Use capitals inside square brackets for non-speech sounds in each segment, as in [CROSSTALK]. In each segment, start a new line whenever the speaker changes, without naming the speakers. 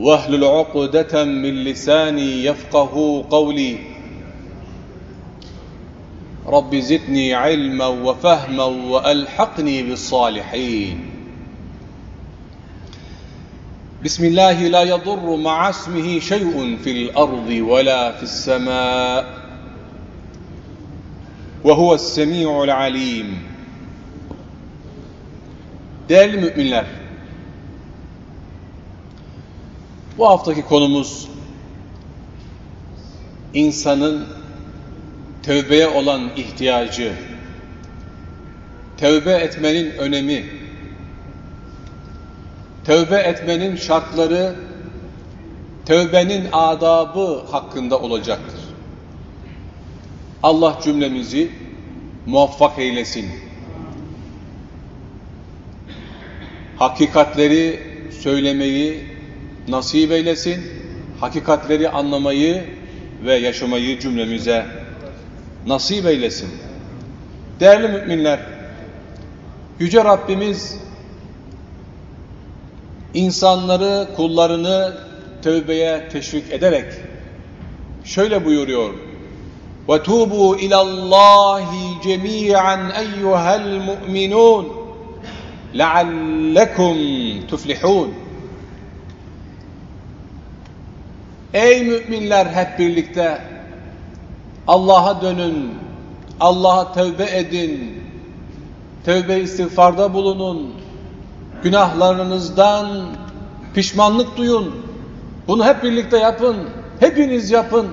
واهلل عقدة من لساني يفقه قولي. رب زدني علما وفهما وألحقني بالصالحين. بسم الله لا يضر مع اسمه شيء في الأرض ولا في السماء. وهو السميع العليم. Değerli müminler, bu haftaki konumuz insanın tövbeye olan ihtiyacı, tövbe etmenin önemi, tövbe etmenin şartları, tövbenin adabı hakkında olacaktır. Allah cümlemizi muvaffak eylesin. Hakikatleri söylemeyi nasip eylesin. Hakikatleri anlamayı ve yaşamayı cümlemize nasip eylesin. Değerli müminler, Yüce Rabbimiz insanları, kullarını tövbeye teşvik ederek şöyle buyuruyor. وَتُوبُوا اِلَى اللّٰهِ جَمِيعًا اَيُّهَا الْمُؤْمِنُونَ لَعَلَّكُمْ تُفْلِحُونَ Ey müminler hep birlikte Allah'a dönün, Allah'a tövbe edin, tövbe istiğfarda bulunun, günahlarınızdan pişmanlık duyun. Bunu hep birlikte yapın, hepiniz yapın.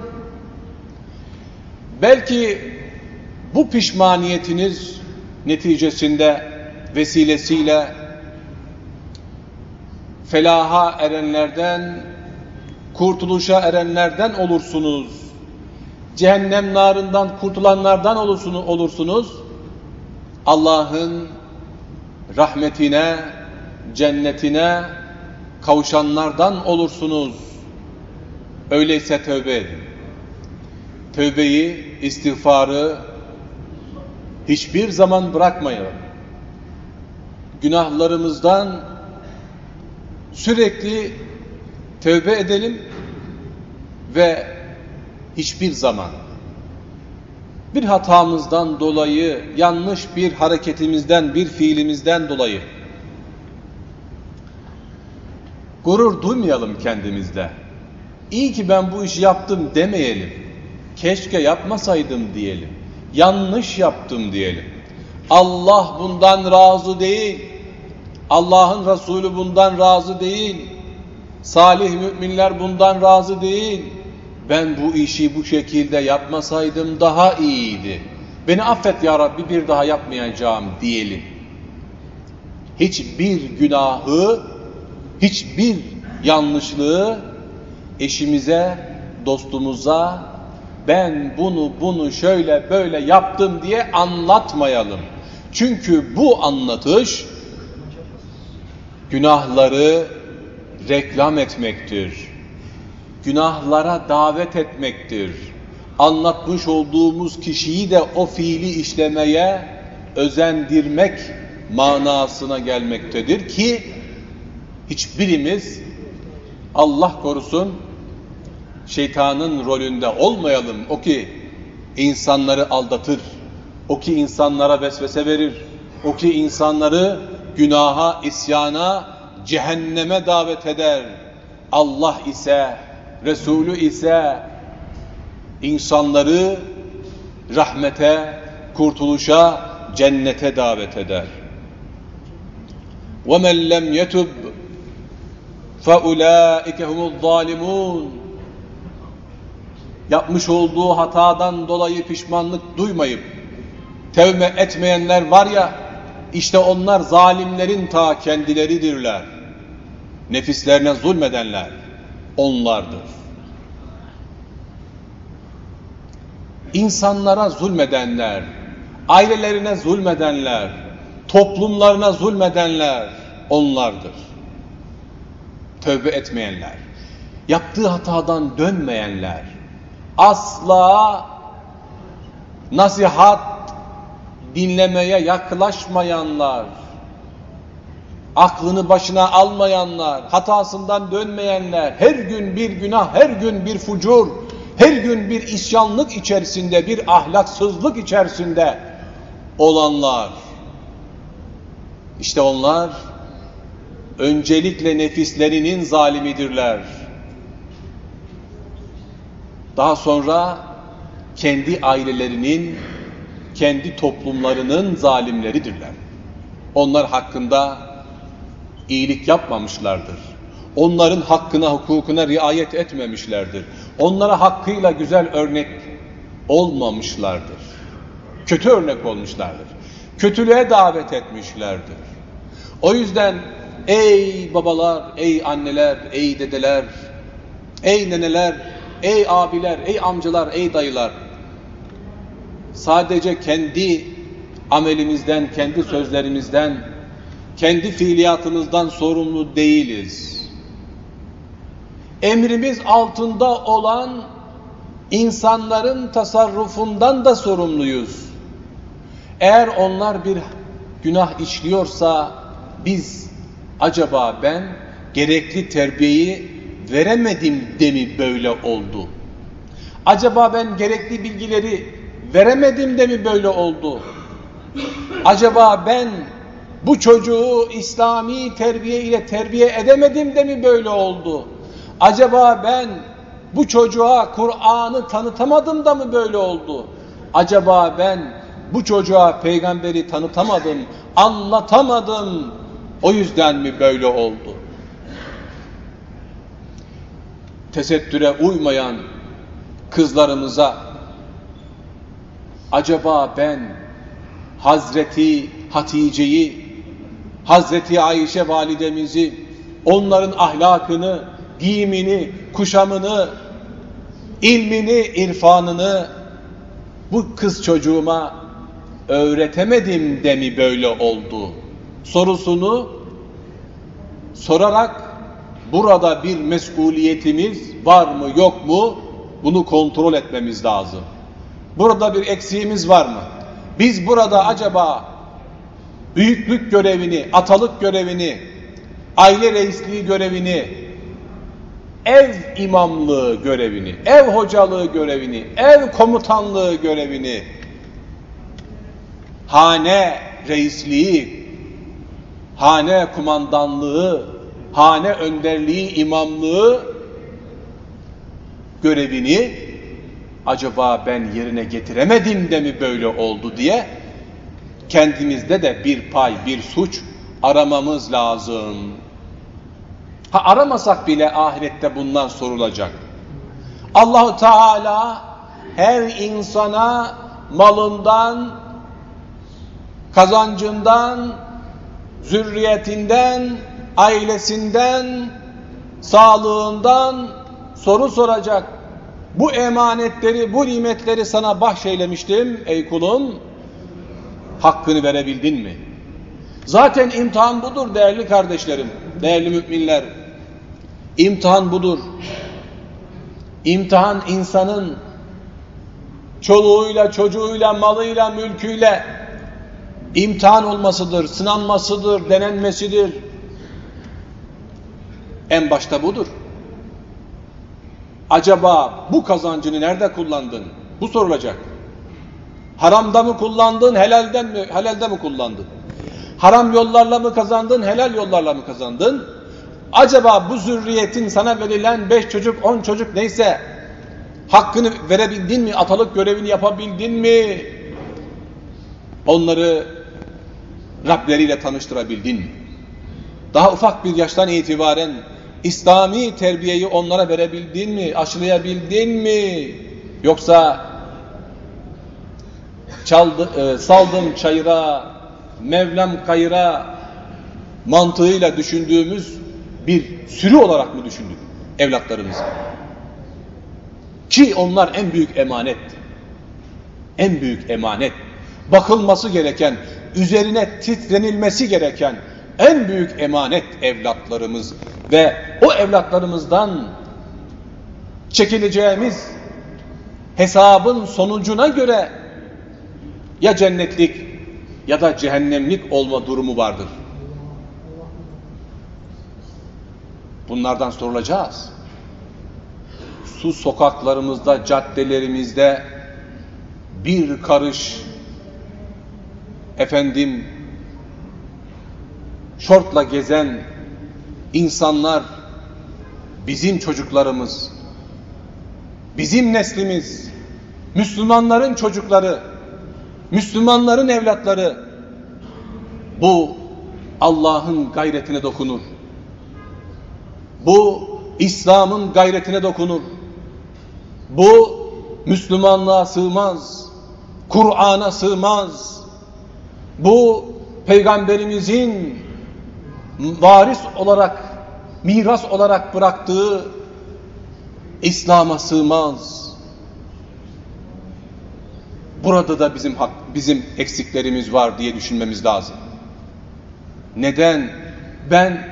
Belki bu pişmaniyetiniz neticesinde vesilesiyle felaha erenlerden, kurtuluşa erenlerden olursunuz. Cehennem narından kurtulanlardan olursunuz. Allah'ın rahmetine, cennetine kavuşanlardan olursunuz. Öyleyse tövbe edin. Tövbeyi, istiğfarı hiçbir zaman bırakmayalım. Günahlarımızdan sürekli tövbe edelim ve hiçbir zaman bir hatamızdan dolayı, yanlış bir hareketimizden, bir fiilimizden dolayı gurur duymayalım kendimizde. İyi ki ben bu işi yaptım demeyelim. Keşke yapmasaydım diyelim. Yanlış yaptım diyelim. Allah bundan razı değil. Allah'ın Resulü bundan razı değil. Salih müminler bundan razı değil. Ben bu işi bu şekilde yapmasaydım daha iyiydi. Beni affet ya Rabbi bir daha yapmayacağım diyelim. Hiçbir günahı, hiçbir yanlışlığı eşimize, dostumuza ben bunu bunu şöyle böyle yaptım diye anlatmayalım. Çünkü bu anlatış günahları reklam etmektir. Günahlara davet etmektir. Anlatmış olduğumuz kişiyi de o fiili işlemeye özendirmek manasına gelmektedir ki hiçbirimiz Allah korusun şeytanın rolünde olmayalım. O ki insanları aldatır. O ki insanlara vesvese verir. O ki insanları günaha, isyana, cehenneme davet eder. Allah ise, Resulü ise insanları rahmete, kurtuluşa, cennete davet eder. وَمَنْ لَمْ يَتُبْ فَاُولَٰئِكَ هُمُ الظَّالِمُونَ Yapmış olduğu hatadan dolayı pişmanlık duymayıp tevbe etmeyenler var ya, işte onlar zalimlerin ta kendileridirler. nefislerine zulmedenler onlardır. İnsanlara zulmedenler, ailelerine zulmedenler, toplumlarına zulmedenler onlardır. Tövbe etmeyenler, yaptığı hatadan dönmeyenler, asla nasihat dinlemeye yaklaşmayanlar, aklını başına almayanlar, hatasından dönmeyenler, her gün bir günah, her gün bir fucur, her gün bir isyanlık içerisinde, bir ahlaksızlık içerisinde olanlar. İşte onlar öncelikle nefislerinin zalimidirler. Daha sonra kendi ailelerinin, kendi toplumlarının zalimleridirler. Onlar hakkında iyilik yapmamışlardır. Onların hakkına, hukukuna riayet etmemişlerdir. Onlara hakkıyla güzel örnek olmamışlardır. Kötü örnek olmuşlardır. Kötülüğe davet etmişlerdir. O yüzden ey babalar, ey anneler, ey dedeler, ey neneler, ey abiler, ey amcalar, ey dayılar sadece kendi amelimizden, kendi sözlerimizden, kendi fiiliyatımızdan sorumlu değiliz. Emrimiz altında olan insanların tasarrufundan da sorumluyuz. Eğer onlar bir günah işliyorsa biz acaba ben gerekli terbiyeyi veremedim de mi böyle oldu? Acaba ben gerekli bilgileri veremedim de mi böyle oldu? Acaba ben bu çocuğu İslami terbiye ile terbiye edemedim de mi böyle oldu? Acaba ben bu çocuğa Kur'an'ı tanıtamadım da mı böyle oldu? Acaba ben bu çocuğa peygamberi tanıtamadım, [LAUGHS] anlatamadım. O yüzden mi böyle oldu? Tesettüre uymayan kızlarımıza acaba ben Hazreti Hatice'yi, Hazreti Ayşe validemizi, onların ahlakını, giyimini, kuşamını, ilmini, irfanını bu kız çocuğuma öğretemedim de mi böyle oldu? Sorusunu sorarak burada bir mesuliyetimiz var mı yok mu bunu kontrol etmemiz lazım. Burada bir eksiğimiz var mı? Biz burada acaba büyüklük görevini, atalık görevini, aile reisliği görevini, ev imamlığı görevini, ev hocalığı görevini, ev komutanlığı görevini, hane reisliği, hane kumandanlığı, hane önderliği, imamlığı görevini acaba ben yerine getiremedim de mi böyle oldu diye kendimizde de bir pay, bir suç aramamız lazım. Ha aramasak bile ahirette bundan sorulacak. Allahu Teala her insana malından, kazancından, zürriyetinden, ailesinden, sağlığından soru soracak. Bu emanetleri, bu nimetleri sana bahşeylemiştim ey kulum. Hakkını verebildin mi? Zaten imtihan budur değerli kardeşlerim, değerli müminler. İmtihan budur. İmtihan insanın çoluğuyla, çocuğuyla, malıyla, mülküyle imtihan olmasıdır, sınanmasıdır, denenmesidir. En başta budur. Acaba bu kazancını nerede kullandın? Bu sorulacak. Haramda mı kullandın, helalden mi, helalde mi kullandın? Haram yollarla mı kazandın, helal yollarla mı kazandın? Acaba bu zürriyetin sana verilen beş çocuk, on çocuk neyse hakkını verebildin mi? Atalık görevini yapabildin mi? Onları Rableriyle tanıştırabildin mi? Daha ufak bir yaştan itibaren İslami terbiyeyi onlara verebildin mi? Aşılayabildin mi? Yoksa çaldı, e, saldım çayıra, Mevlam kayıra mantığıyla düşündüğümüz bir sürü olarak mı düşündük evlatlarımızı? Ki onlar en büyük emanet. En büyük emanet. Bakılması gereken, üzerine titrenilmesi gereken en büyük emanet evlatlarımız ve o evlatlarımızdan çekileceğimiz hesabın sonucuna göre ya cennetlik ya da cehennemlik olma durumu vardır. Bunlardan sorulacağız. Su sokaklarımızda, caddelerimizde bir karış efendim şortla gezen insanlar bizim çocuklarımız, bizim neslimiz, Müslümanların çocukları, Müslümanların evlatları bu Allah'ın gayretine dokunur. Bu İslam'ın gayretine dokunur. Bu Müslümanlığa sığmaz. Kur'an'a sığmaz. Bu peygamberimizin varis olarak, miras olarak bıraktığı İslam'a sığmaz. Burada da bizim hak, bizim eksiklerimiz var diye düşünmemiz lazım. Neden? Ben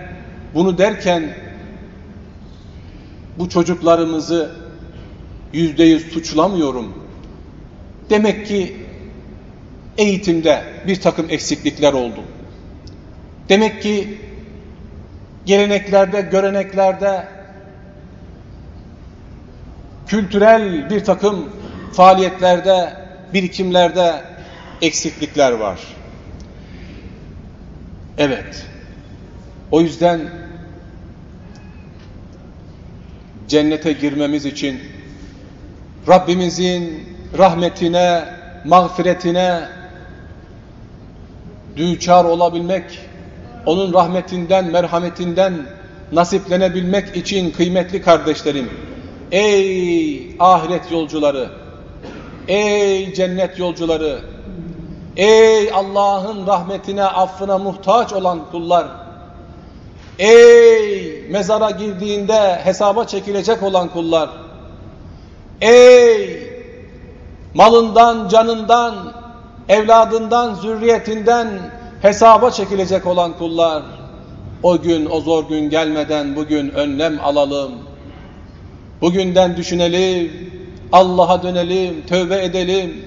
bunu derken bu çocuklarımızı yüzde yüz suçlamıyorum. Demek ki eğitimde bir takım eksiklikler oldu. Demek ki geleneklerde, göreneklerde kültürel bir takım faaliyetlerde, birikimlerde eksiklikler var. Evet. O yüzden cennete girmemiz için Rabbimizin rahmetine, mağfiretine düçar olabilmek, onun rahmetinden, merhametinden nasiplenebilmek için kıymetli kardeşlerim, ey ahiret yolcuları, ey cennet yolcuları, ey Allah'ın rahmetine, affına muhtaç olan kullar, ey mezara girdiğinde hesaba çekilecek olan kullar, ey malından, canından, evladından, zürriyetinden hesaba çekilecek olan kullar, o gün, o zor gün gelmeden bugün önlem alalım. Bugünden düşünelim, Allah'a dönelim, tövbe edelim.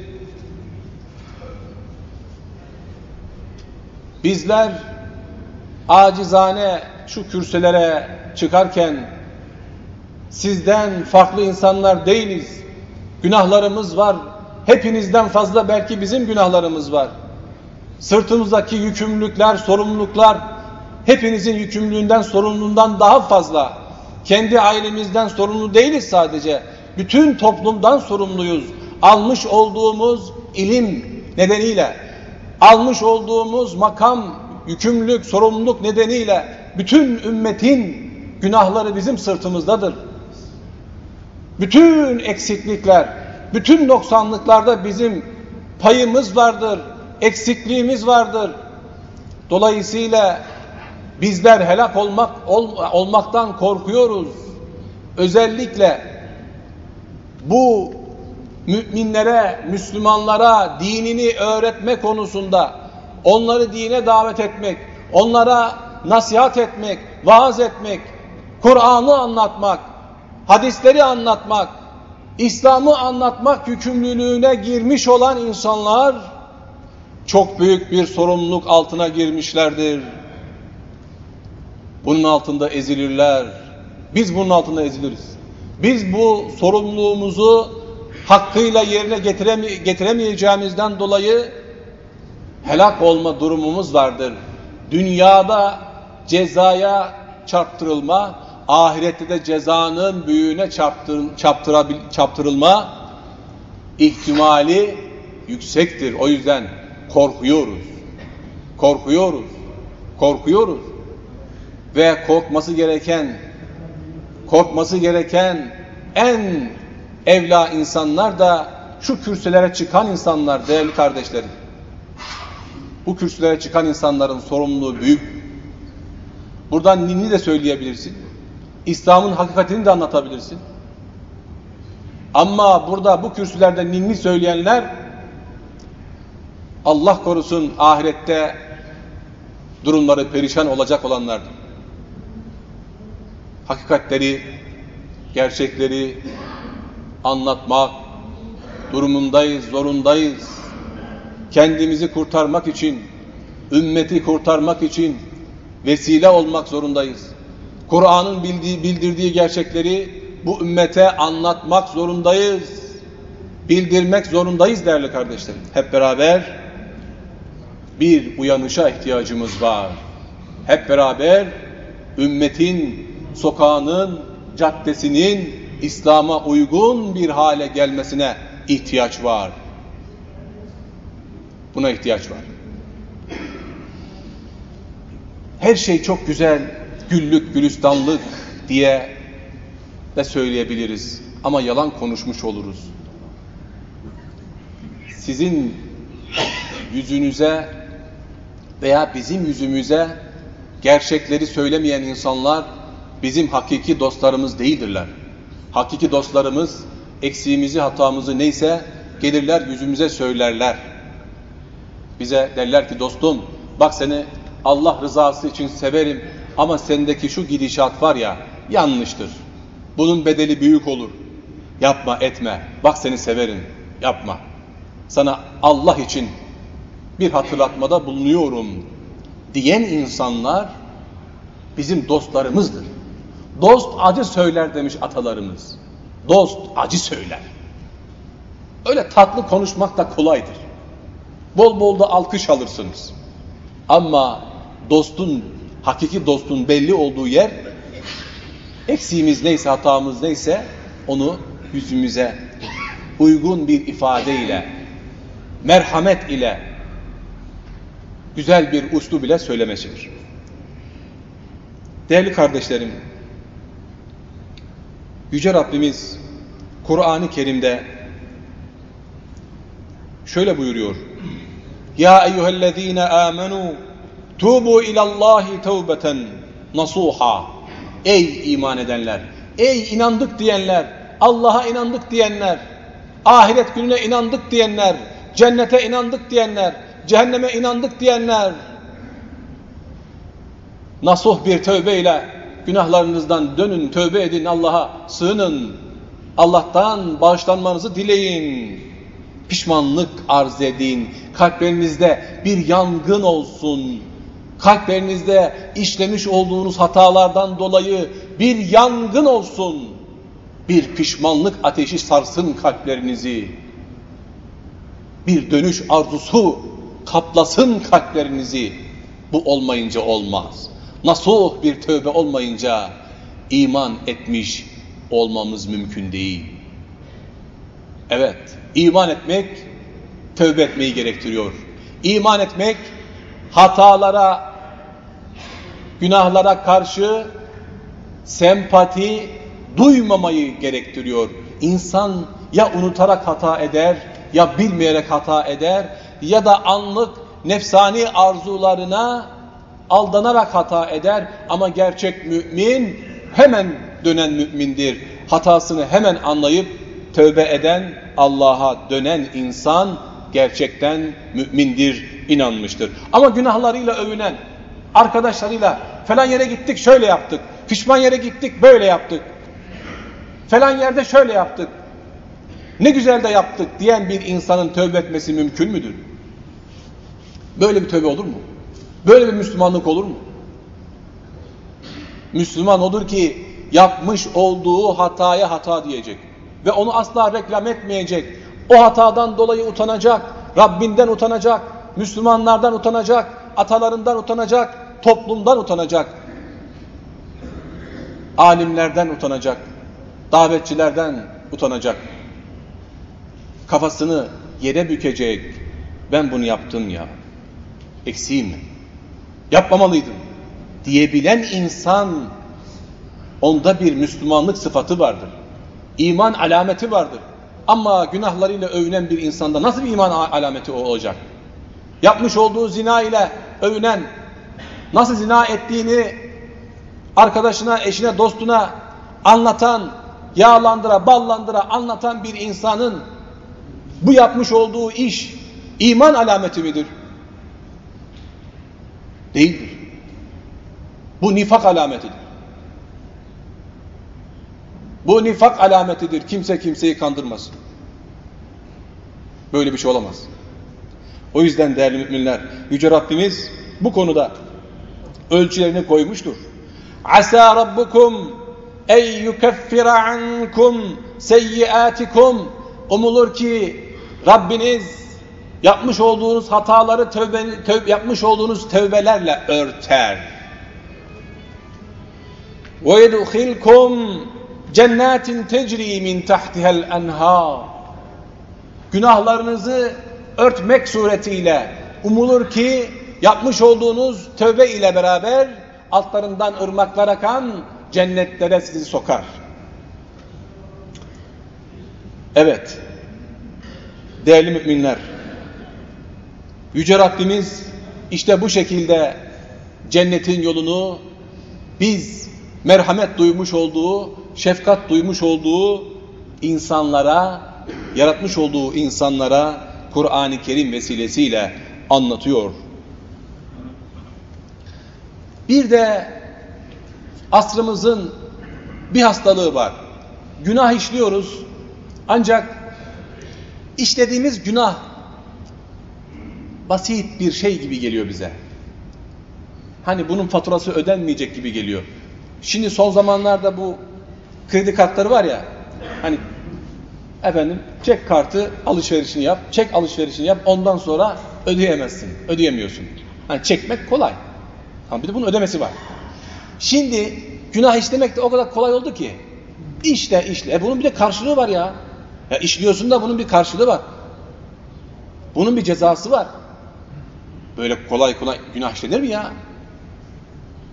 Bizler acizane şu kürsülere çıkarken sizden farklı insanlar değiliz. Günahlarımız var. Hepinizden fazla belki bizim günahlarımız var. Sırtımızdaki yükümlülükler, sorumluluklar hepinizin yükümlülüğünden, sorumluluğundan daha fazla. Kendi ailemizden sorumlu değiliz sadece. Bütün toplumdan sorumluyuz. Almış olduğumuz ilim nedeniyle, almış olduğumuz makam, yükümlülük, sorumluluk nedeniyle bütün ümmetin günahları bizim sırtımızdadır. Bütün eksiklikler, bütün noksanlıklarda bizim payımız vardır, eksikliğimiz vardır. Dolayısıyla bizler helak olmak ol, olmaktan korkuyoruz. Özellikle bu müminlere, Müslümanlara dinini öğretme konusunda onları dine davet etmek, onlara nasihat etmek, vaaz etmek, Kur'an'ı anlatmak, hadisleri anlatmak, İslam'ı anlatmak yükümlülüğüne girmiş olan insanlar çok büyük bir sorumluluk altına girmişlerdir. Bunun altında ezilirler. Biz bunun altında eziliriz. Biz bu sorumluluğumuzu hakkıyla yerine getireme getiremeyeceğimizden dolayı helak olma durumumuz vardır. Dünyada cezaya çarptırılma, ahirette de cezanın büyüğüne çarptır, çarptırılma ihtimali yüksektir. O yüzden korkuyoruz. Korkuyoruz. Korkuyoruz. Ve korkması gereken korkması gereken en evla insanlar da şu kürsülere çıkan insanlar değerli kardeşlerim. Bu kürsülere çıkan insanların sorumluluğu büyük. Buradan ninni de söyleyebilirsin. İslam'ın hakikatini de anlatabilirsin. Ama burada bu kürsülerde ninni söyleyenler Allah korusun ahirette durumları perişan olacak olanlardır. Hakikatleri, gerçekleri anlatmak durumundayız, zorundayız. Kendimizi kurtarmak için, ümmeti kurtarmak için vesile olmak zorundayız. Kur'an'ın bildirdiği gerçekleri bu ümmete anlatmak zorundayız. Bildirmek zorundayız değerli kardeşlerim. Hep beraber bir uyanışa ihtiyacımız var. Hep beraber ümmetin, sokağının, caddesinin İslam'a uygun bir hale gelmesine ihtiyaç var. Buna ihtiyaç var. Her şey çok güzel, güllük, gülistanlık diye de söyleyebiliriz. Ama yalan konuşmuş oluruz. Sizin yüzünüze veya bizim yüzümüze gerçekleri söylemeyen insanlar bizim hakiki dostlarımız değildirler. Hakiki dostlarımız eksiğimizi, hatamızı neyse gelirler yüzümüze söylerler. Bize derler ki dostum bak seni Allah rızası için severim ama sendeki şu gidişat var ya yanlıştır. Bunun bedeli büyük olur. Yapma etme. Bak seni severim. Yapma. Sana Allah için bir hatırlatmada bulunuyorum diyen insanlar bizim dostlarımızdır. Dost acı söyler demiş atalarımız. Dost acı söyler. Öyle tatlı konuşmak da kolaydır. Bol bol da alkış alırsınız. Ama dostun, hakiki dostun belli olduğu yer, eksiğimiz neyse, hatamız neyse onu yüzümüze uygun bir ifadeyle, merhamet ile, güzel bir uslu bile söylemesidir. Değerli kardeşlerim, Yüce Rabbimiz Kur'an-ı Kerim'de şöyle buyuruyor. Ya eyyühellezine amenu tubu ilallahi tevbeten nasuha. Ey iman edenler, ey inandık diyenler, Allah'a inandık diyenler, ahiret gününe inandık diyenler, cennete inandık diyenler, cehenneme inandık diyenler, nasuh bir tövbeyle Günahlarınızdan dönün, tövbe edin, Allah'a sığının. Allah'tan bağışlanmanızı dileyin. Pişmanlık arz edin. Kalplerinizde bir yangın olsun. Kalplerinizde işlemiş olduğunuz hatalardan dolayı bir yangın olsun. Bir pişmanlık ateşi sarsın kalplerinizi. Bir dönüş arzusu kaplasın kalplerinizi. Bu olmayınca olmaz nasuh bir tövbe olmayınca iman etmiş olmamız mümkün değil. Evet, iman etmek tövbe etmeyi gerektiriyor. İman etmek hatalara, günahlara karşı sempati duymamayı gerektiriyor. İnsan ya unutarak hata eder, ya bilmeyerek hata eder, ya da anlık nefsani arzularına aldanarak hata eder ama gerçek mümin hemen dönen mümindir. Hatasını hemen anlayıp tövbe eden, Allah'a dönen insan gerçekten mümindir, inanmıştır. Ama günahlarıyla övünen, arkadaşlarıyla falan yere gittik şöyle yaptık, pişman yere gittik böyle yaptık, falan yerde şöyle yaptık, ne güzel de yaptık diyen bir insanın tövbe etmesi mümkün müdür? Böyle bir tövbe olur mu? Böyle bir Müslümanlık olur mu? Müslüman olur ki yapmış olduğu hataya hata diyecek. Ve onu asla reklam etmeyecek. O hatadan dolayı utanacak. Rabbinden utanacak. Müslümanlardan utanacak. Atalarından utanacak. Toplumdan utanacak. Alimlerden utanacak. Davetçilerden utanacak. Kafasını yere bükecek. Ben bunu yaptım ya. Eksiğim mi? Yapmamalıydım diyebilen insan onda bir Müslümanlık sıfatı vardır. İman alameti vardır. Ama günahlarıyla övünen bir insanda nasıl bir iman alameti olacak? Yapmış olduğu zina ile övünen, nasıl zina ettiğini arkadaşına, eşine, dostuna anlatan, yağlandıra, ballandıra anlatan bir insanın bu yapmış olduğu iş iman alameti midir? Değildir. Bu nifak alametidir. Bu nifak alametidir. Kimse kimseyi kandırmasın. Böyle bir şey olamaz. O yüzden değerli müminler, Yüce Rabbimiz bu konuda ölçülerini koymuştur. Asa rabbukum ey yukeffira ankum seyyiatikum umulur ki Rabbiniz yapmış olduğunuz hataları tövbe, tövbe, yapmış olduğunuz tövbelerle örter. Yedkhilkum cennetin tecri min tahtiha'l enhar. Günahlarınızı örtmek suretiyle umulur ki yapmış olduğunuz tövbe ile beraber altlarından ırmaklar akan cennetlere sizi sokar. Evet. Değerli müminler. Yüce Rabbimiz işte bu şekilde cennetin yolunu biz merhamet duymuş olduğu, şefkat duymuş olduğu insanlara, yaratmış olduğu insanlara Kur'an-ı Kerim vesilesiyle anlatıyor. Bir de asrımızın bir hastalığı var. Günah işliyoruz ancak işlediğimiz günah basit bir şey gibi geliyor bize. Hani bunun faturası ödenmeyecek gibi geliyor. Şimdi son zamanlarda bu kredi kartları var ya hani efendim çek kartı alışverişini yap, çek alışverişini yap ondan sonra ödeyemezsin, ödeyemiyorsun. Hani çekmek kolay. Ama bir de bunun ödemesi var. Şimdi günah işlemek de o kadar kolay oldu ki. İşle işle. E bunun bir de karşılığı var ya. Ya işliyorsun da bunun bir karşılığı var. Bunun bir cezası var. Böyle kolay kolay günah işlenir mi ya?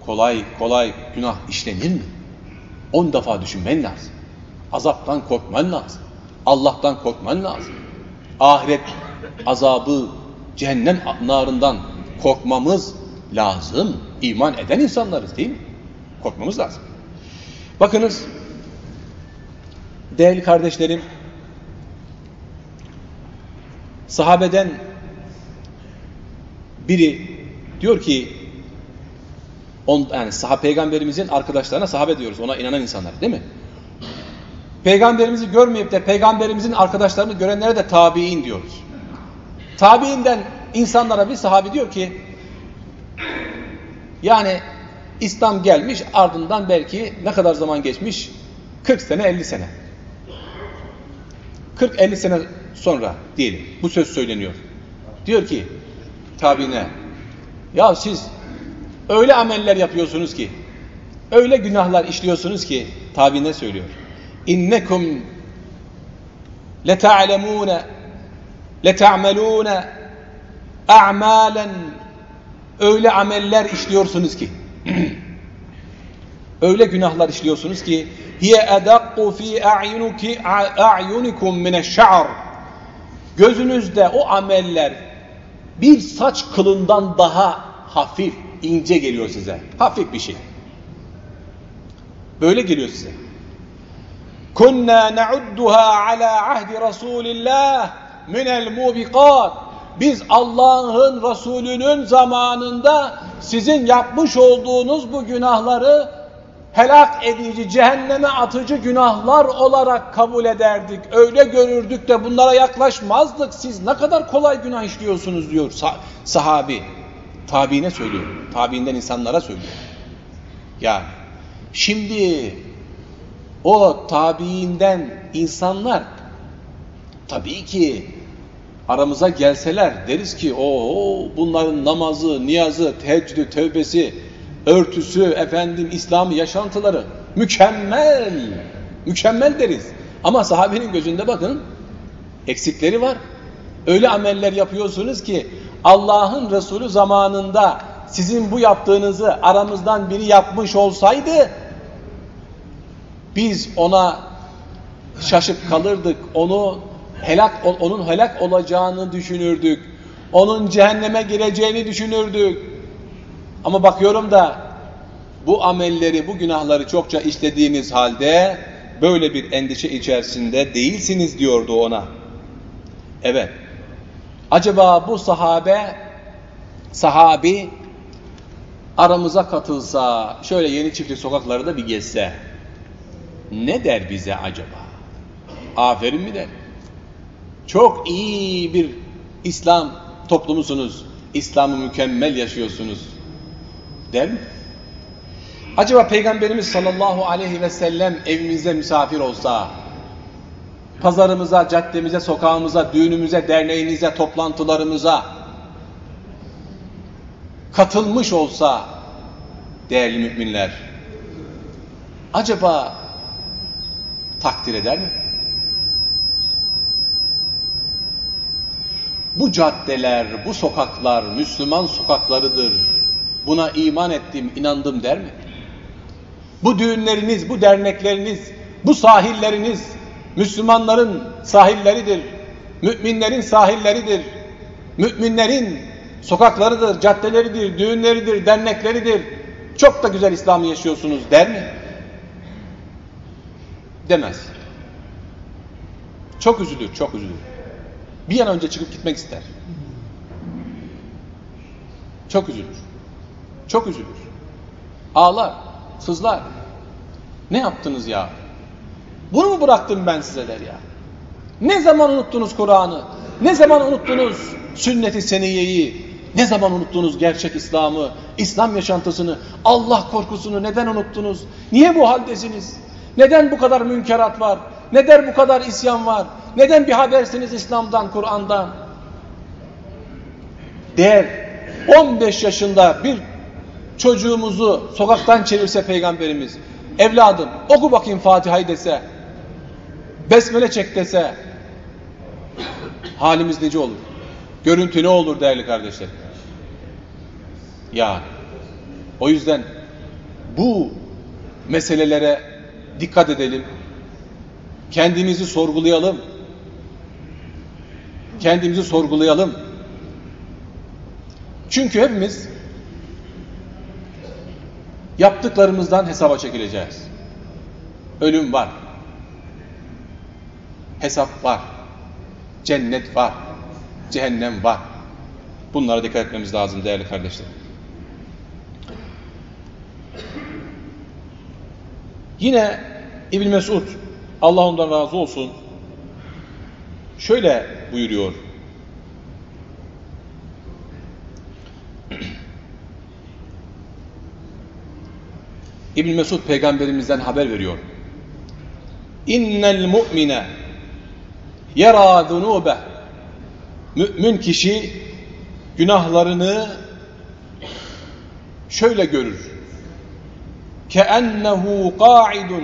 Kolay kolay günah işlenir mi? On defa düşünmen lazım. Azaptan korkman lazım. Allah'tan korkman lazım. Ahiret azabı, cehennem narından korkmamız lazım. İman eden insanlarız değil mi? Korkmamız lazım. Bakınız, değerli kardeşlerim, sahabeden biri diyor ki, on, yani sahabe peygamberimizin arkadaşlarına sahabe diyoruz, ona inanan insanlar değil mi? Peygamberimizi görmeyip de peygamberimizin arkadaşlarını görenlere de tabi'in diyoruz. Tabi'inden insanlara bir sahabi diyor ki, yani İslam gelmiş ardından belki ne kadar zaman geçmiş? 40 sene 50 sene. 40-50 sene sonra diyelim bu söz söyleniyor. Diyor ki tabine ya siz öyle ameller yapıyorsunuz ki öyle günahlar işliyorsunuz ki tabine söylüyor. İnnekum leta'lemune leta'melune a'malen. Öyle ameller işliyorsunuz ki [CLEARS THROAT] öyle günahlar işliyorsunuz ki hiye edakku fi a'yunuki a'yunikum mineşşa'r gözünüzde o ameller bir saç kılından daha hafif, ince geliyor size. Hafif bir şey. Böyle geliyor size. Kunna na'udduha ala ahdi Rasulillah minel mubiqat biz Allah'ın Resulü'nün zamanında sizin yapmış olduğunuz bu günahları helak edici, cehenneme atıcı günahlar olarak kabul ederdik. Öyle görürdük de bunlara yaklaşmazdık. Siz ne kadar kolay günah işliyorsunuz diyor sah sahabi. Tabiine söylüyor. Tabiinden insanlara söylüyor. Ya şimdi o tabiinden insanlar tabii ki aramıza gelseler deriz ki o bunların namazı, niyazı, teheccüdü, tövbesi, örtüsü, efendim İslam'ı yaşantıları mükemmel. Mükemmel deriz. Ama sahabenin gözünde bakın eksikleri var. Öyle ameller yapıyorsunuz ki Allah'ın Resulü zamanında sizin bu yaptığınızı aramızdan biri yapmış olsaydı biz ona şaşıp kalırdık. Onu helak onun helak olacağını düşünürdük. Onun cehenneme gireceğini düşünürdük. Ama bakıyorum da bu amelleri, bu günahları çokça işlediğiniz halde böyle bir endişe içerisinde değilsiniz diyordu ona. Evet. Acaba bu sahabe, sahabi aramıza katılsa, şöyle yeni çiftlik sokakları da bir gezse, ne der bize acaba? Aferin mi der? Çok iyi bir İslam toplumusunuz. İslam'ı mükemmel yaşıyorsunuz. Mi? Acaba Peygamberimiz sallallahu aleyhi ve sellem evimizde misafir olsa, pazarımıza, caddemize, sokağımıza, düğünümüze, derneğimize, toplantılarımıza katılmış olsa değerli müminler, acaba takdir eder mi? Bu caddeler, bu sokaklar Müslüman sokaklarıdır. Buna iman ettim, inandım der mi? Bu düğünleriniz, bu dernekleriniz, bu sahilleriniz Müslümanların sahilleridir. Müminlerin sahilleridir. Müminlerin sokaklarıdır, caddeleridir, düğünleridir, dernekleridir. Çok da güzel İslam'ı yaşıyorsunuz der mi? Demez. Çok üzülür, çok üzülür. Bir an önce çıkıp gitmek ister. Çok üzülür. Çok üzülür. Ağlar, sızlar. Ne yaptınız ya? Bunu mu bıraktım ben size der ya? Ne zaman unuttunuz Kur'an'ı? Ne zaman unuttunuz sünnet-i seniyeyi? Ne zaman unuttunuz gerçek İslam'ı, İslam yaşantısını, Allah korkusunu neden unuttunuz? Niye bu haldesiniz? Neden bu kadar münkerat var? Neden bu kadar isyan var? Neden bir habersiniz İslam'dan, Kur'an'dan? Değer 15 yaşında bir çocuğumuzu sokaktan çevirse peygamberimiz, evladım oku bakayım Fatiha'yı dese, besmele çek dese, halimiz nece olur? Görüntü ne olur değerli kardeşler? Ya, o yüzden bu meselelere dikkat edelim. Kendimizi sorgulayalım. Kendimizi sorgulayalım. Çünkü hepimiz yaptıklarımızdan hesaba çekileceğiz. Ölüm var. Hesap var. Cennet var. Cehennem var. Bunlara dikkat etmemiz lazım değerli kardeşlerim. Yine İbn Mesud Allah ondan razı olsun şöyle buyuruyor. İbn Mesud peygamberimizden haber veriyor. İnnel mu'mine yara zunube Mümin kişi günahlarını şöyle görür. Keennehu qa'idun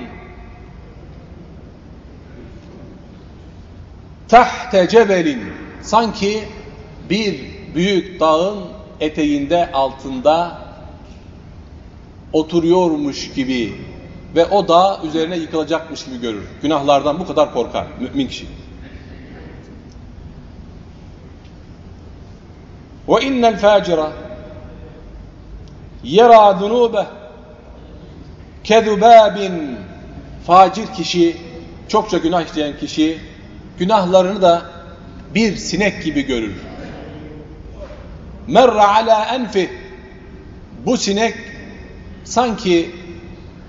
tahte cebelin sanki bir büyük dağın eteğinde altında oturuyormuş gibi ve o da üzerine yıkılacakmış gibi görür. Günahlardan bu kadar korkar mümin kişi. Ve innel facira yera zunube kedubabin facir kişi çokça günah işleyen kişi günahlarını da bir sinek gibi görür. Merra ala enfi bu sinek sanki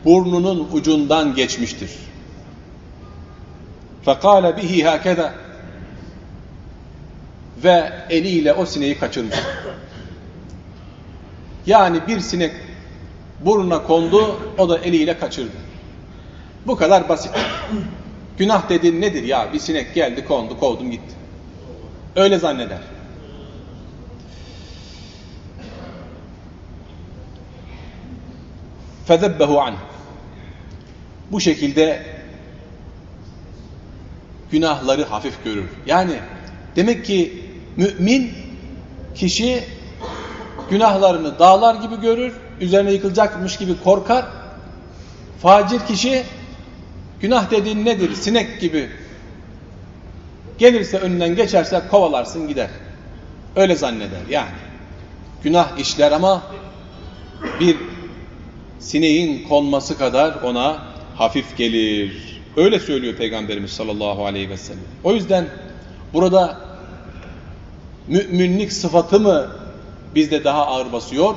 burnunun ucundan geçmiştir. Fekale bihi hakeda ve eliyle o sineği kaçırmış. Yani bir sinek burnuna kondu, o da eliyle kaçırdı. Bu kadar basit. Günah dediğin nedir ya? Bir sinek geldi, kondu, kovdum gitti. Öyle zanneder. فَذَبَّهُ عَنْهُ Bu şekilde günahları hafif görür. Yani demek ki mümin kişi günahlarını dağlar gibi görür, üzerine yıkılacakmış gibi korkar. Facir kişi günah dediğin nedir? Sinek gibi. Gelirse önünden geçerse kovalarsın gider. Öyle zanneder yani. Günah işler ama bir sineğin konması kadar ona hafif gelir. Öyle söylüyor Peygamberimiz sallallahu aleyhi ve sellem. O yüzden burada müminlik sıfatı mı bizde daha ağır basıyor?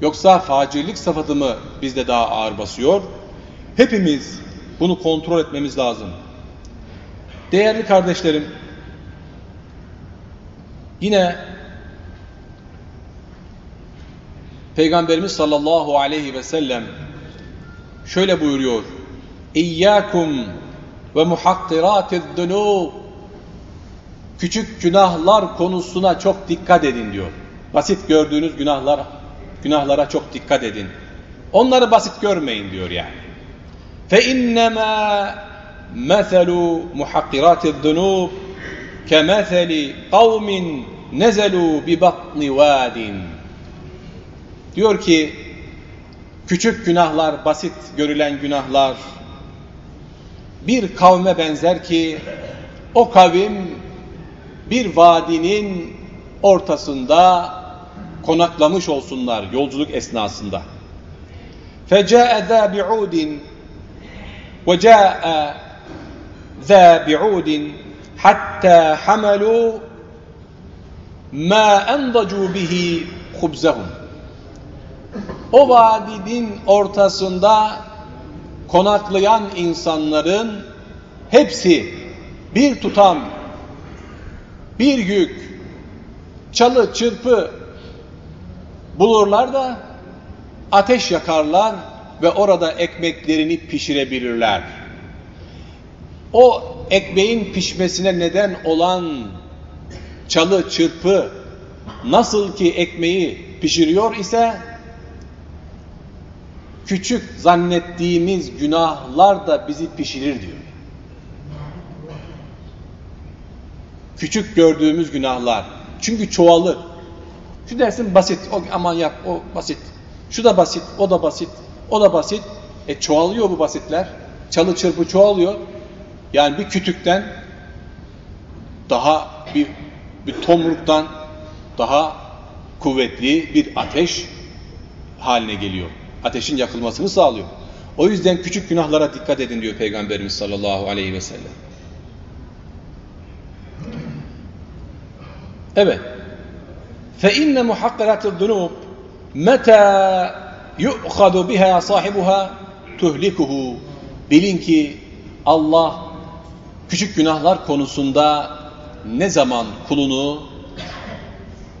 Yoksa facirlik sıfatı mı bizde daha ağır basıyor? Hepimiz bunu kontrol etmemiz lazım. Değerli kardeşlerim, yine Peygamberimiz sallallahu aleyhi ve sellem şöyle buyuruyor. İyyâkum ve muhakkirâtiz dünûb Küçük günahlar konusuna çok dikkat edin diyor. Basit gördüğünüz günahlar günahlara çok dikkat edin. Onları basit görmeyin diyor yani. Fe innema meselu muhakkiratiz zunub kemeseli kavmin nezelu bi batni vadin. Diyor ki küçük günahlar, basit görülen günahlar bir kavme benzer ki o kavim bir vadinin ortasında konaklamış olsunlar yolculuk esnasında. فَجَاءَ ذَا بِعُودٍ وَجَاءَ ذَا بِعُودٍ حَتَّى حَمَلُوا مَا أَنْضَجُوا بِهِ خُبْزَهُمْ o vadinin ortasında konaklayan insanların hepsi bir tutam, bir yük, çalı, çırpı bulurlar da ateş yakarlar ve orada ekmeklerini pişirebilirler. O ekmeğin pişmesine neden olan çalı, çırpı nasıl ki ekmeği pişiriyor ise küçük zannettiğimiz günahlar da bizi pişirir diyor. Küçük gördüğümüz günahlar. Çünkü çoğalır. Şu dersin basit. O, aman yap o basit. Şu da basit, o da basit, o da basit. E çoğalıyor bu basitler. Çalı çırpı çoğalıyor. Yani bir kütükten daha bir, bir tomruktan daha kuvvetli bir ateş haline geliyor Ateşin yakılmasını sağlıyor. O yüzden küçük günahlara dikkat edin diyor Peygamberimiz sallallahu aleyhi ve sellem. Evet. فَاِنَّ مُحَقَّرَةِ الذُّنُوبِ مَتَى يُؤْخَذُ بِهَا صَاحِبُهَا تُهْلِكُهُ Bilin ki Allah küçük günahlar konusunda ne zaman kulunu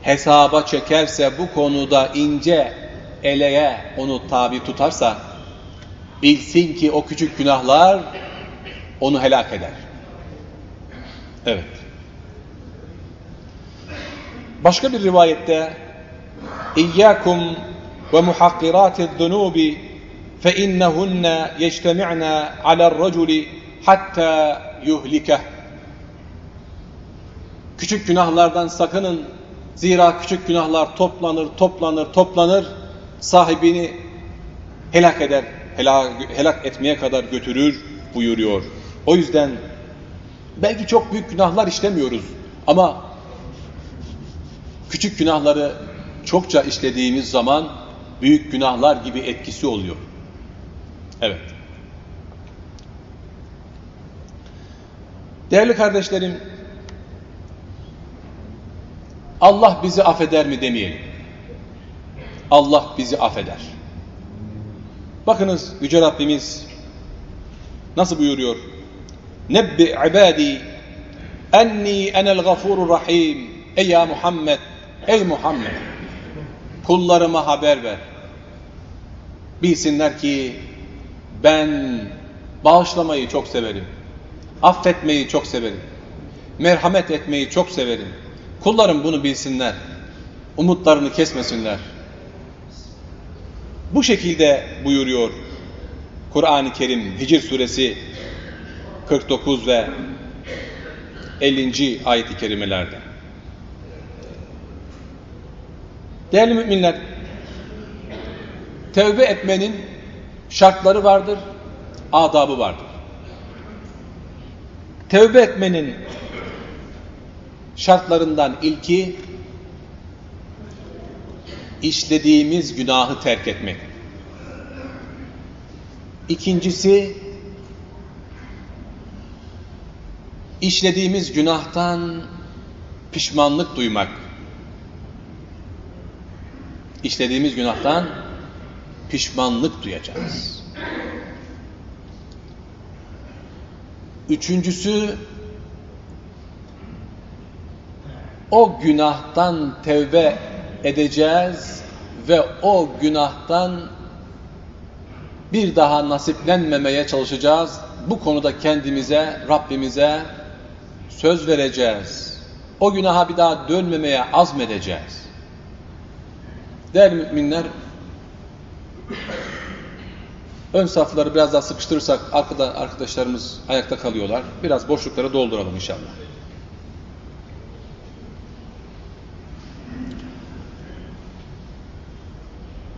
hesaba çekerse bu konuda ince eleye onu tabi tutarsa bilsin ki o küçük günahlar onu helak eder. Evet. Başka bir rivayette İyyâkum ve muhakkirâtiz zunubi fe innehunne yectemi'na alerraculi hatta yuhlikeh Küçük günahlardan sakının. Zira küçük günahlar toplanır, toplanır, toplanır. Sahibini helak eder, helak, etmeye kadar götürür buyuruyor. O yüzden belki çok büyük günahlar işlemiyoruz ama Küçük günahları çokça işlediğimiz zaman büyük günahlar gibi etkisi oluyor. Evet. Değerli kardeşlerim, Allah bizi affeder mi demeyelim. Allah bizi affeder. Bakınız Yüce Rabbimiz nasıl buyuruyor? Nebbi ibadi enni enel gafurur rahim. Ey ya Muhammed Ey Muhammed kullarıma haber ver. Bilsinler ki ben bağışlamayı çok severim. Affetmeyi çok severim. Merhamet etmeyi çok severim. Kullarım bunu bilsinler. Umutlarını kesmesinler. Bu şekilde buyuruyor Kur'an-ı Kerim Hicr suresi 49 ve 50. ayet-i kerimelerde. Değerli müminler, tevbe etmenin şartları vardır, adabı vardır. Tevbe etmenin şartlarından ilki işlediğimiz günahı terk etmek. İkincisi işlediğimiz günahtan pişmanlık duymak. İşlediğimiz günahtan pişmanlık duyacağız. Üçüncüsü o günahtan tevbe edeceğiz ve o günahtan bir daha nasiplenmemeye çalışacağız. Bu konuda kendimize, Rabbimize söz vereceğiz. O günaha bir daha dönmemeye azmedeceğiz. Değerli müminler, ön safları biraz daha sıkıştırırsak arkada arkadaşlarımız ayakta kalıyorlar. Biraz boşlukları dolduralım inşallah.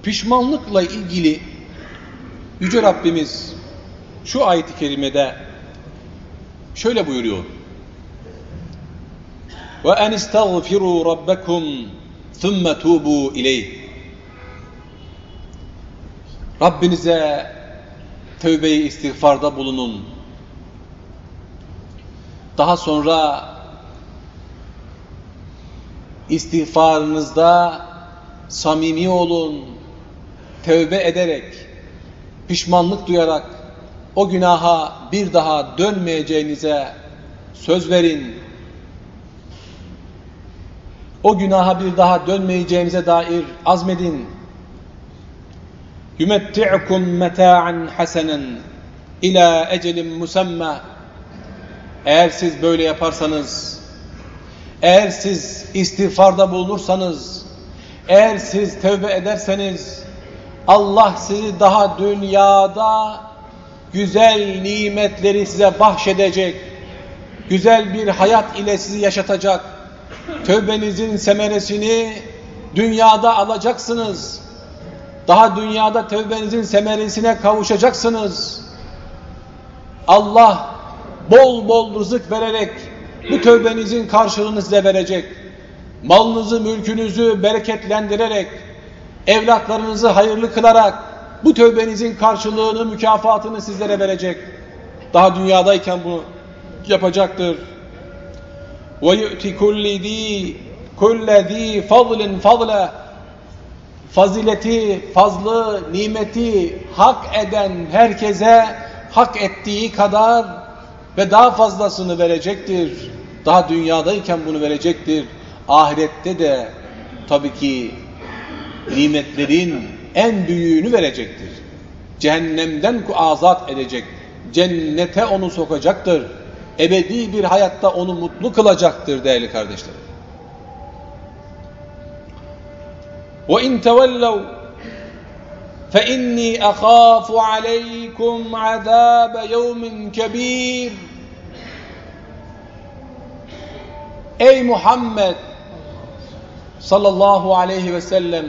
Pişmanlıkla ilgili Yüce Rabbimiz şu ayet-i kerimede şöyle buyuruyor. Ve en istagfiru rabbakum thumma tubu. Rabbinize tövbeyi istiğfarda bulunun. Daha sonra istiğfarınızda samimi olun. Tövbe ederek, pişmanlık duyarak o günaha bir daha dönmeyeceğinize söz verin. O günaha bir daha dönmeyeceğinize dair azmedin. Yumetti'ukum meta'an hasenen ila ecelin musamma. Eğer siz böyle yaparsanız, eğer siz istiğfarda bulunursanız, eğer siz tövbe ederseniz, Allah sizi daha dünyada güzel nimetleri size bahşedecek, güzel bir hayat ile sizi yaşatacak, tövbenizin semeresini dünyada alacaksınız. Daha dünyada tövbenizin semeresine kavuşacaksınız. Allah bol bol rızık vererek bu tövbenizin karşılığını size verecek. Malınızı, mülkünüzü bereketlendirerek, evlatlarınızı hayırlı kılarak bu tövbenizin karşılığını, mükafatını sizlere verecek. Daha dünyadayken bunu yapacaktır. وَيُؤْتِ كُلِّ ذ۪ي كُلَّ ذ۪ي فَضْلٍ فَضْلَ Fazileti, fazlı, nimeti hak eden herkese hak ettiği kadar ve daha fazlasını verecektir. Daha dünyadayken bunu verecektir. Ahirette de tabii ki nimetlerin en büyüğünü verecektir. Cehennemden azat edecek. Cennete onu sokacaktır. Ebedi bir hayatta onu mutlu kılacaktır değerli kardeşlerim. وَاِنْ تَوَلَّوْا فَاِنِّي أَخَافُ عَلَيْكُمْ عَذَابَ يَوْمٍ كَب۪يرٍ Ey Muhammed sallallahu aleyhi ve sellem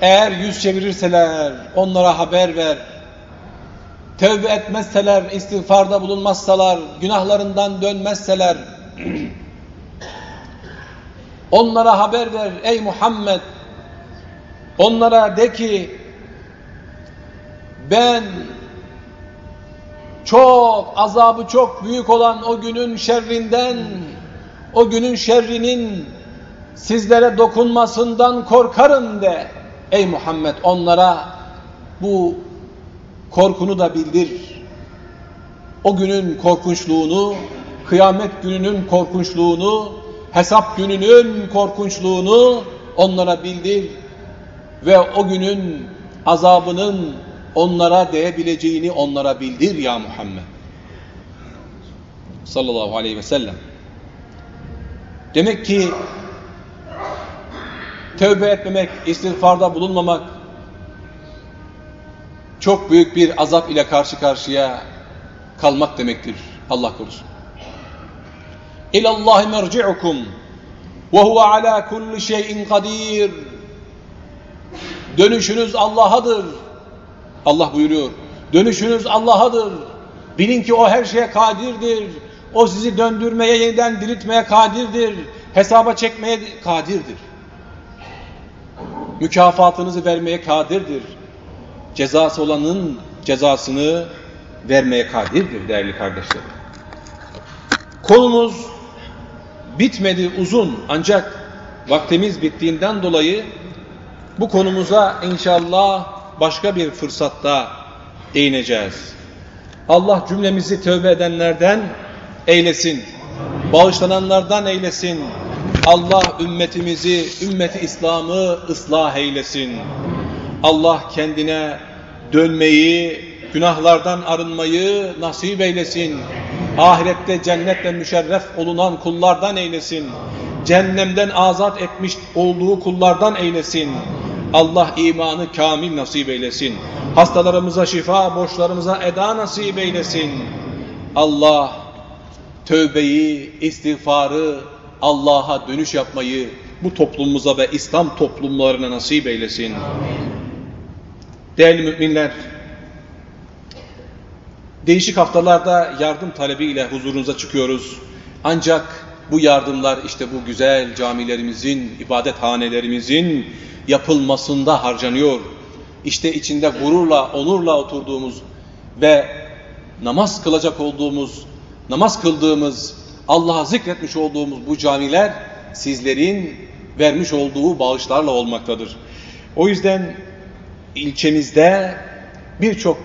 eğer yüz çevirirseler onlara haber ver. Tövbe etmezseler, istiğfarda bulunmazsalar, günahlarından dönmezseler onlara haber ver ey Muhammed. Onlara de ki ben çok azabı çok büyük olan o günün şerrinden o günün şerrinin sizlere dokunmasından korkarım de. Ey Muhammed onlara bu korkunu da bildir. O günün korkunçluğunu, kıyamet gününün korkunçluğunu, hesap gününün korkunçluğunu onlara bildir. Ve o günün azabının onlara değebileceğini onlara bildir ya Muhammed. Sallallahu aleyhi ve sellem. Demek ki tövbe etmemek, istiğfarda bulunmamak çok büyük bir azap ile karşı karşıya kalmak demektir. Allah korusun. İlallahi merci'ukum ve huve ala kulli şeyin kadir. Dönüşünüz Allah'adır. Allah buyuruyor. Dönüşünüz Allah'adır. Bilin ki o her şeye kadirdir. O sizi döndürmeye, yeniden diriltmeye kadirdir. Hesaba çekmeye kadirdir. Mükafatınızı vermeye kadirdir. Cezası olanın cezasını vermeye kadirdir değerli kardeşlerim. Konumuz bitmedi uzun ancak vaktimiz bittiğinden dolayı bu konumuza inşallah başka bir fırsatta değineceğiz. Allah cümlemizi tövbe edenlerden eylesin. Bağışlananlardan eylesin. Allah ümmetimizi, ümmeti İslam'ı ıslah eylesin. Allah kendine dönmeyi, günahlardan arınmayı nasip eylesin. Ahirette cennetle müşerref olunan kullardan eylesin. Cehennemden azat etmiş olduğu kullardan eylesin. Allah imanı kamil nasip eylesin. Hastalarımıza şifa, borçlarımıza eda nasip eylesin. Allah tövbeyi, istiğfarı, Allah'a dönüş yapmayı bu toplumumuza ve İslam toplumlarına nasip eylesin. Değerli müminler, değişik haftalarda yardım talebiyle huzurunuza çıkıyoruz. Ancak bu yardımlar işte bu güzel camilerimizin, ibadethanelerimizin yapılmasında harcanıyor. İşte içinde gururla, onurla oturduğumuz ve namaz kılacak olduğumuz, namaz kıldığımız, Allah'a zikretmiş olduğumuz bu camiler sizlerin vermiş olduğu bağışlarla olmaktadır. O yüzden ilçemizde birçok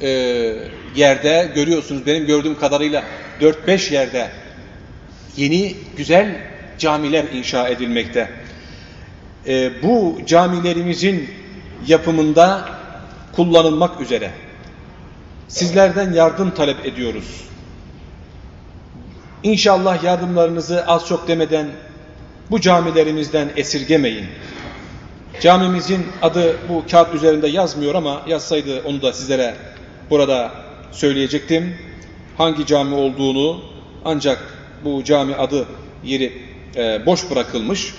e, yerde görüyorsunuz benim gördüğüm kadarıyla 4-5 yerde yeni güzel camiler inşa edilmekte. E, bu camilerimizin yapımında kullanılmak üzere sizlerden yardım talep ediyoruz. İnşallah yardımlarınızı az çok demeden bu camilerimizden esirgemeyin. Camimizin adı bu kağıt üzerinde yazmıyor ama yazsaydı onu da sizlere burada söyleyecektim. Hangi cami olduğunu ancak bu cami adı yeri e, boş bırakılmış.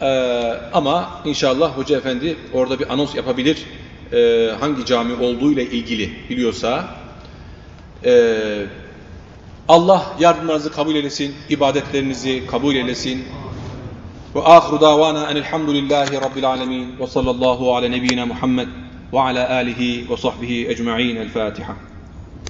E, ama inşallah Hoca Efendi orada bir anons yapabilir. E, hangi cami olduğu ile ilgili biliyorsa. E, Allah yardımlarınızı kabul eylesin, ibadetlerinizi kabul eylesin. Ve ahiru davana enelhamdülillahi rabbil alemin ve sallallahu ala nebiyyina Muhammed ve ala alihi ve sahbihi ecma'in. El Fatiha.